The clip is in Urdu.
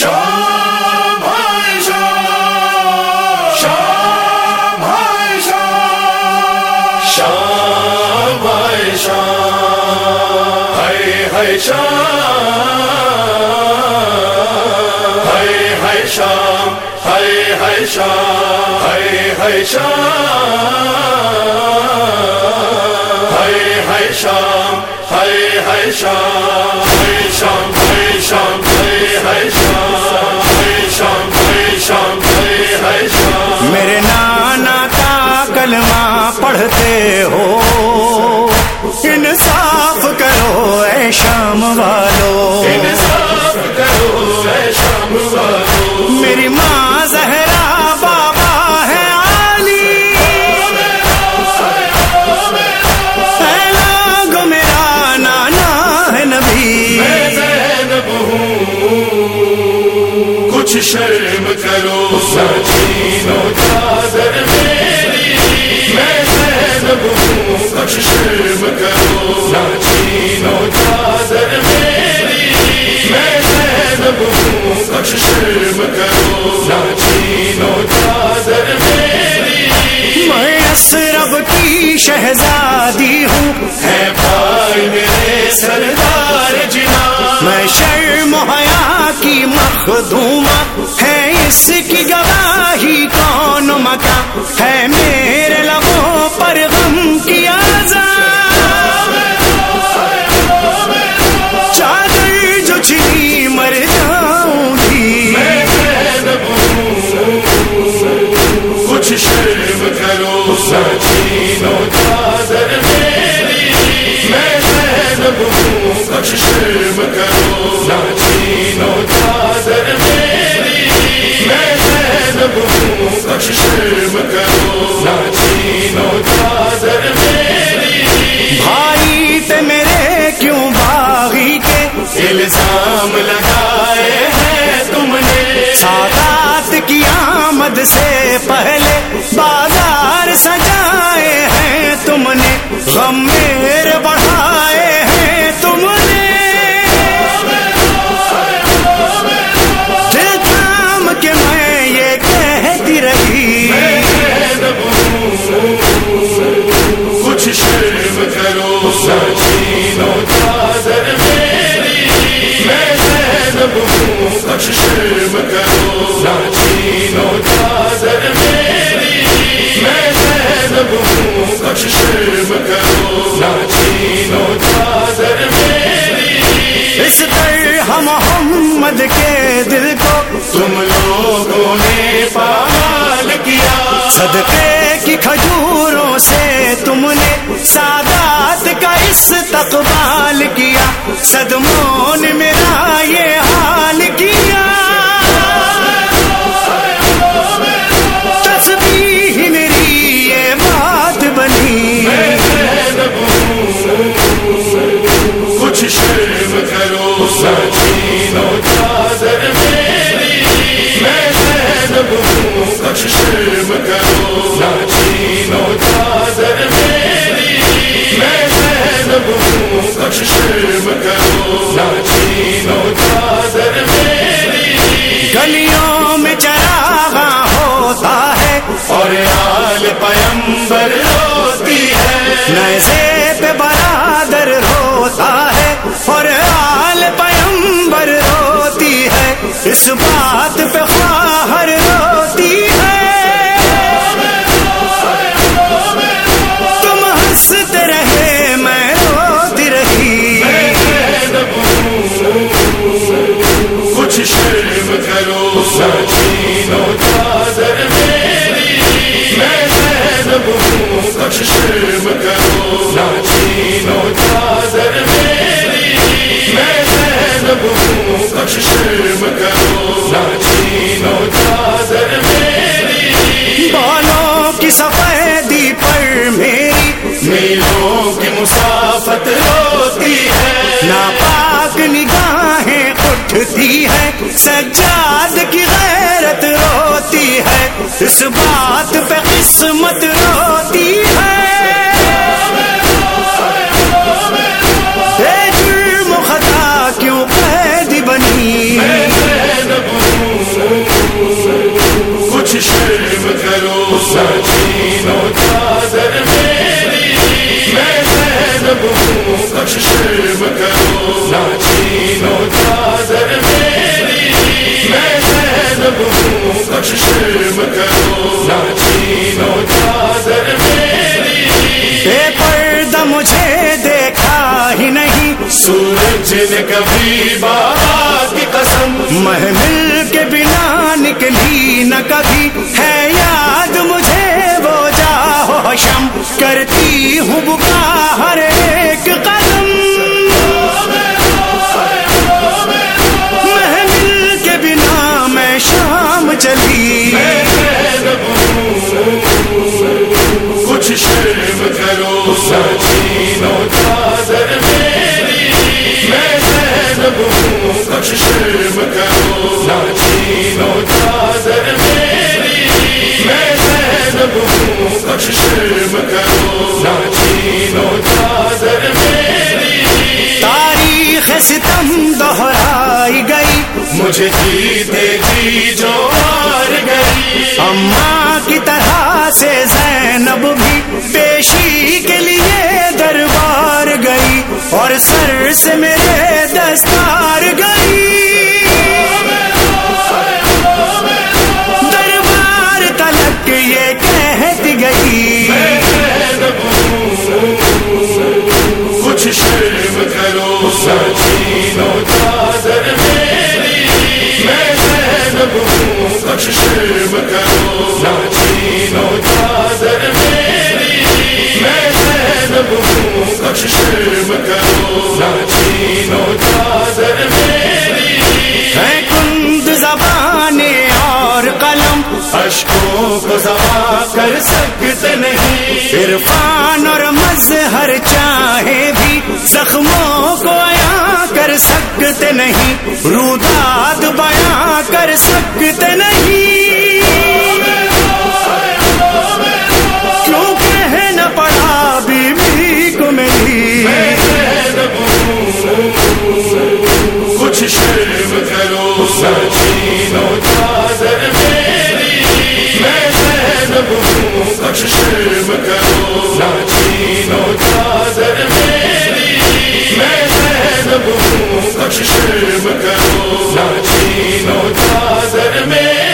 شام ہے شام شام ہے شام شام ہے شام ہے ہے شام ہے شام ہو، انصاف کرو اے شام والو۔ انصاف کرو اے شام والو میری ماں زہرا بابا ہے علی اے لوگو میرا نانا ہے نبی۔ زینب ہوں کچھ شرم کرو سچینو شہزادی ہوں۔ ہے بھائی میرے سردار جنا میں شرم حیا کی مخدومہ۔ ہے اس کی گواہی کون مکا ہے میرے کرو چادر میری بھائی تے میرے کیوں باغی کے الزام لگائے ہیں تم نے؟ سادات کی آمد سے پہلے بازار سجائے ہیں تم نے۔ غم میرے بڑھائے ہوں کرو چادر میری میں زینب ہوں کرو چادر میری اس طرح محمد کے دل کو تم لوگوں نے پال کیا صدقے کی کھجوروں سے تم نے سادات کا استقبال کیا صدموں نے کرو چادر میری میں زینب ہوں کچھ شرم کرو سچینو چادر میری میں زینب ہوں کچھ شرم کرو چادر میری گلیوں میں چراغا ہوتا ہے اور آل پیمبر اس بات پہ خواہر ہوں کرو چادر میری بالوں کی سفیدی پر میری میلوں کی مسافت روتی ہے۔ ناپاک نگاہیں اٹھتی ہے سجاد کی غیرت روتی ہے۔ اس بات پہ قسمت کبھی بابا کی قسم محمل کے بنا نکلی نہ کبھی۔ ہے یاد مجھے وہ جا شم کرتی ہوں بکا ہر ایک قدم۔ کچھ شرم کرو سچینو چادر میری میں زینب ہوں کچھ شرم کرو سچینو چادر میری تاریخ ستم دہرائی گئی۔ مجھے جیتے جی جو ہار گئی۔ اماں کی طرح سے زینب بھی پیشی کے لیے دربار گئی۔ اور سر سے میرے کر سکتے نہیں عرفان اور مظہر چاہے بھی زخموں کو سکتے نہیں۔ روداد بیاں کر سکتے نہیں۔ کیوں کہنا پڑا بیوی کو میری۔ بخشش کرو چینوں چادر میں